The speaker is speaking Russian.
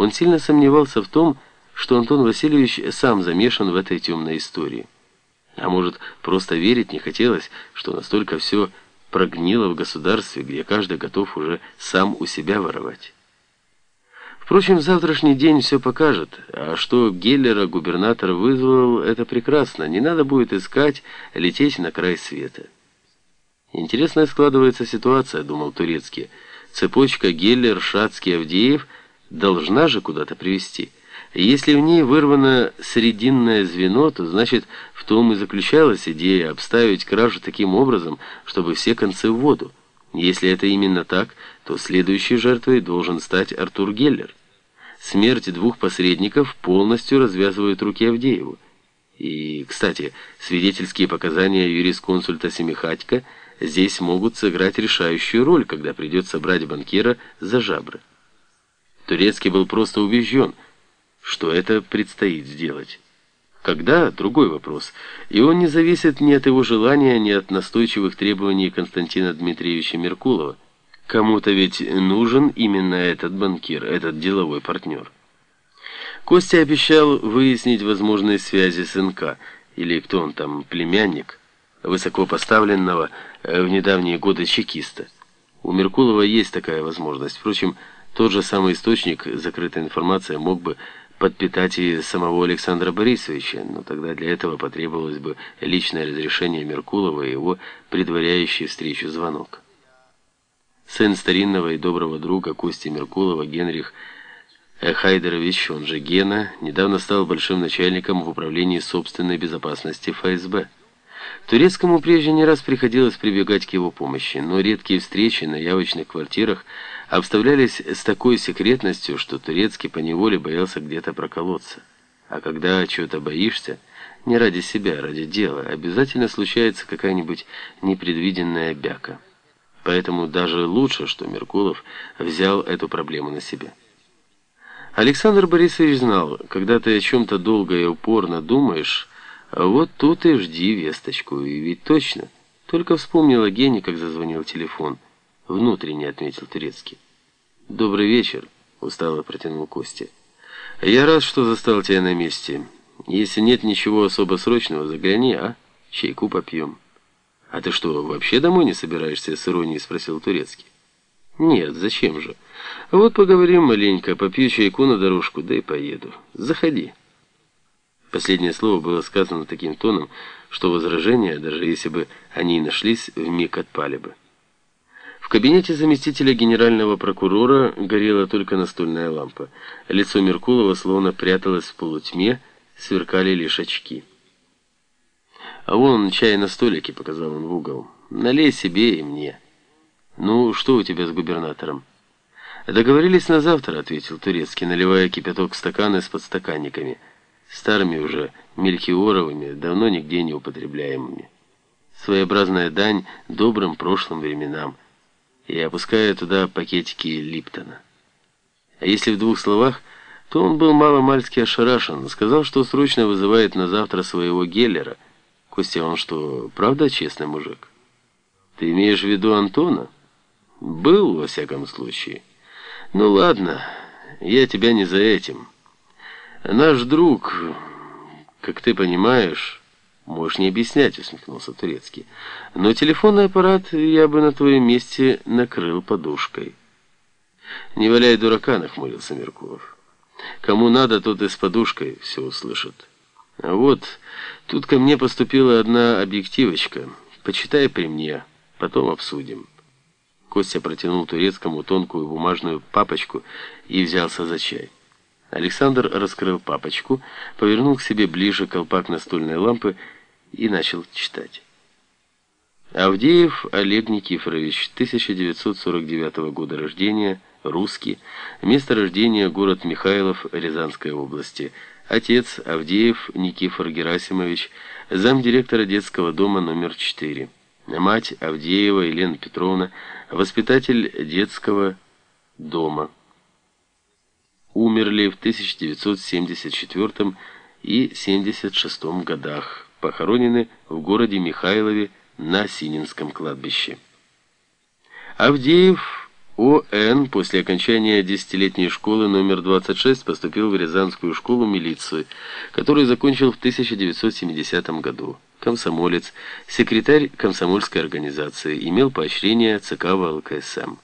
Он сильно сомневался в том, что Антон Васильевич сам замешан в этой темной истории. А может, просто верить не хотелось, что настолько все прогнило в государстве, где каждый готов уже сам у себя воровать. Впрочем, завтрашний день все покажет, а что Геллера губернатор вызвал, это прекрасно, не надо будет искать, лететь на край света. Интересная складывается ситуация, думал Турецкий. Цепочка Геллер, Шацкий, Авдеев должна же куда-то привести. Если в ней вырвано срединное звено, то значит в том и заключалась идея обставить кражу таким образом, чтобы все концы в воду. Если это именно так, то следующей жертвой должен стать Артур Геллер. Смерть двух посредников полностью развязывает руки Авдееву. И, кстати, свидетельские показания юрисконсульта Семихатько здесь могут сыграть решающую роль, когда придется брать банкира за жабры. Турецкий был просто убежден, что это предстоит сделать. Когда – другой вопрос, и он не зависит ни от его желания, ни от настойчивых требований Константина Дмитриевича Меркулова. Кому-то ведь нужен именно этот банкир, этот деловой партнер. Костя обещал выяснить возможные связи с НК, или кто он там, племянник, высокопоставленного э, в недавние годы чекиста. У Меркулова есть такая возможность. Впрочем, тот же самый источник, закрытая информация, мог бы подпитать и самого Александра Борисовича, но тогда для этого потребовалось бы личное разрешение Меркулова и его предваряющий встречу звонок. Сын старинного и доброго друга Кости Меркулова, Генрих Хайдерович, он же Гена, недавно стал большим начальником в управлении собственной безопасности ФСБ. Турецкому прежде не раз приходилось прибегать к его помощи, но редкие встречи на явочных квартирах обставлялись с такой секретностью, что Турецкий поневоле боялся где-то проколоться. А когда чего-то боишься, не ради себя, а ради дела, обязательно случается какая-нибудь непредвиденная бяка. Поэтому даже лучше, что Меркулов взял эту проблему на себя. Александр Борисович знал, когда ты о чем-то долго и упорно думаешь, вот тут и жди весточку, и ведь точно. Только вспомнила Гене, как зазвонил телефон. Внутренне отметил Турецкий. «Добрый вечер», — устало протянул Костя. «Я рад, что застал тебя на месте. Если нет ничего особо срочного, загляни, а? Чайку попьем». «А ты что, вообще домой не собираешься?» — с иронией спросил Турецкий. «Нет, зачем же? Вот поговорим маленько, попью чайку на дорожку, да и поеду. Заходи». Последнее слово было сказано таким тоном, что возражения, даже если бы они и нашлись, вмиг отпали бы. В кабинете заместителя генерального прокурора горела только настольная лампа. Лицо Меркулова словно пряталось в полутьме, сверкали лишь очки. «А вон чай на столике», — показал он в угол. «Налей себе и мне». «Ну, что у тебя с губернатором?» «Договорились на завтра», — ответил Турецкий, наливая кипяток в стаканы с подстаканниками старыми уже мельхиоровыми, давно нигде не употребляемыми. Своеобразная дань добрым прошлым временам, и опуская туда пакетики Липтона. А если в двух словах, то он был мало-мальски ошарашен, сказал, что срочно вызывает на завтра своего Геллера. Костя, он что, правда честный мужик? Ты имеешь в виду Антона? Был, во всяком случае. Ну ладно, я тебя не за этим. Наш друг, как ты понимаешь, можешь не объяснять, усмехнулся Турецкий. Но телефонный аппарат я бы на твоем месте накрыл подушкой. Не валяй дурака, нахмурился Меркулов. Кому надо, тот и с подушкой все услышит. А вот, тут ко мне поступила одна объективочка. Почитай при мне, потом обсудим. Костя протянул турецкому тонкую бумажную папочку и взялся за чай. Александр раскрыл папочку, повернул к себе ближе колпак настольной лампы и начал читать. Авдеев Олег Никифорович, 1949 года рождения, русский, место рождения город Михайлов Рязанской области, отец Авдеев Никифор Герасимович, замдиректора детского дома номер 4, мать Авдеева Елена Петровна, воспитатель детского дома умерли в 1974 и 76 годах, похоронены в городе Михайлове на Сининском кладбище. Авдеев О.Н. после окончания десятилетней школы номер 26 поступил в Рязанскую школу милиции, которую закончил в 1970 году. Комсомолец, секретарь комсомольской организации, имел поощрение ЦК ВЛКСМ.